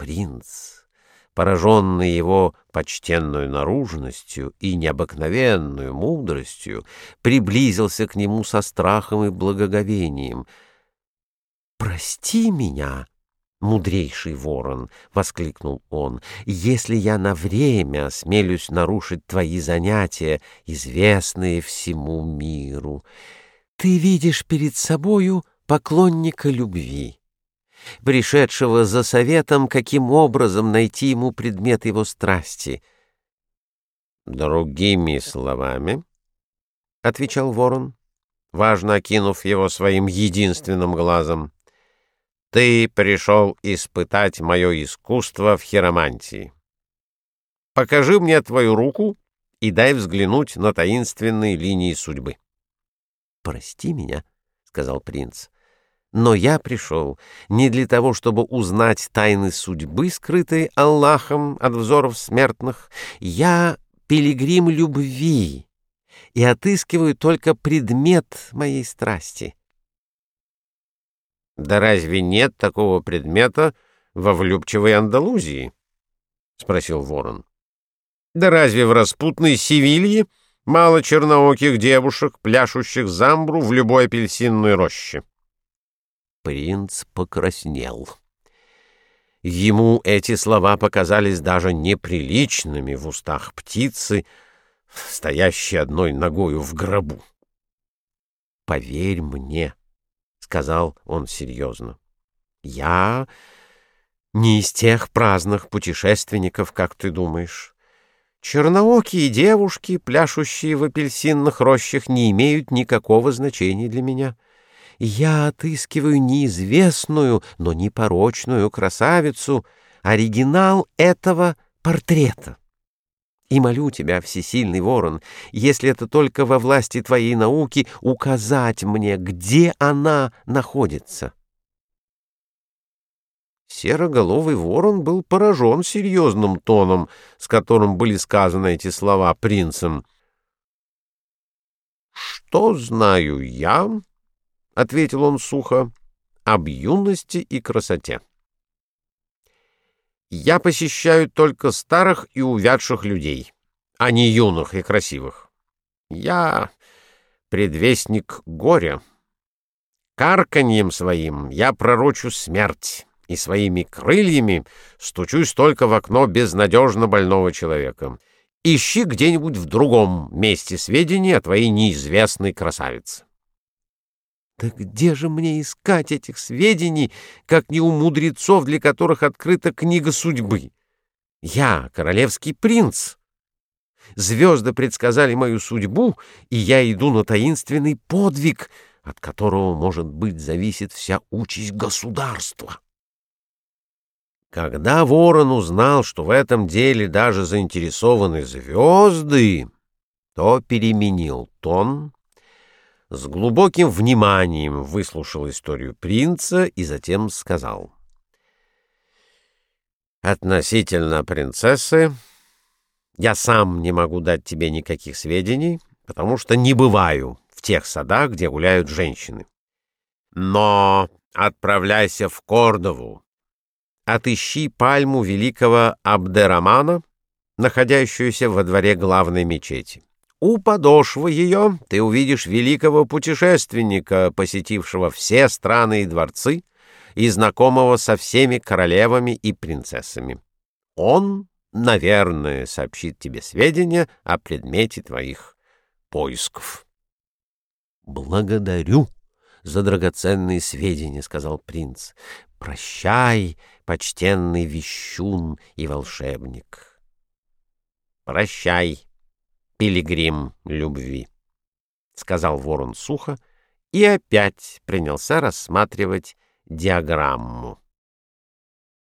Принц, пораженный его почтенную наружностью и необыкновенную мудростью, приблизился к нему со страхом и благоговением. «Прости меня!» «Мудрейший ворон!» — воскликнул он. «Если я на время осмелюсь нарушить твои занятия, известные всему миру, ты видишь перед собою поклонника любви, пришедшего за советом, каким образом найти ему предмет его страсти». «Другими словами», — отвечал ворон, важно окинув его своим единственным глазом, — ты пришел испытать мое искусство в хиромантии. Покажи мне твою руку и дай взглянуть на таинственные линии судьбы. — Прости меня, — сказал принц, — но я пришел не для того, чтобы узнать тайны судьбы, скрытые Аллахом от взоров смертных. Я пилигрим любви и отыскиваю только предмет моей страсти — да разве нет такого предмета во влюбчивой Андалузии? — спросил ворон. — Да разве в распутной Севилье мало чернооких девушек, пляшущих замбру в любой апельсинной роще? Принц покраснел. Ему эти слова показались даже неприличными в устах птицы, стоящей одной ногою в гробу. «Поверь мне», сказал он серьезно. «Я не из тех праздных путешественников, как ты думаешь. Черноокие девушки, пляшущие в апельсинных рощах, не имеют никакого значения для меня. Я отыскиваю неизвестную, но непорочную красавицу, оригинал этого портрета. И молю тебя, всесильный ворон, если это только во власти твоей науки, указать мне, где она находится. Сероголовый ворон был поражен серьезным тоном, с которым были сказаны эти слова принцем. «Что знаю я?» — ответил он сухо, — «об юности и красоте». Я посещаю только старых и увядших людей, а не юных и красивых. Я предвестник горя. Карканьем своим я пророчу смерть, и своими крыльями стучусь только в окно безнадежно больного человека. Ищи где-нибудь в другом месте сведения о твоей неизвестной красавице. Так где же мне искать этих сведений, как не у мудрецов, для которых открыта книга судьбы? Я королевский принц. Звезды предсказали мою судьбу, и я иду на таинственный подвиг, от которого, может быть, зависит вся участь государства. Когда ворон узнал, что в этом деле даже заинтересованы звезды, то переменил тон с глубоким вниманием выслушал историю принца и затем сказал. «Относительно принцессы я сам не могу дать тебе никаких сведений, потому что не бываю в тех садах, где гуляют женщины. Но отправляйся в Кордову, отыщи пальму великого Абдерамана, находящуюся во дворе главной мечети. У подошвы ее ты увидишь великого путешественника, посетившего все страны и дворцы, и знакомого со всеми королевами и принцессами. Он, наверное, сообщит тебе сведения о предмете твоих поисков. — Благодарю за драгоценные сведения, — сказал принц. — Прощай, почтенный вещун и волшебник. — Прощай, пилигрим любви, — сказал ворон сухо и опять принялся рассматривать диаграмму.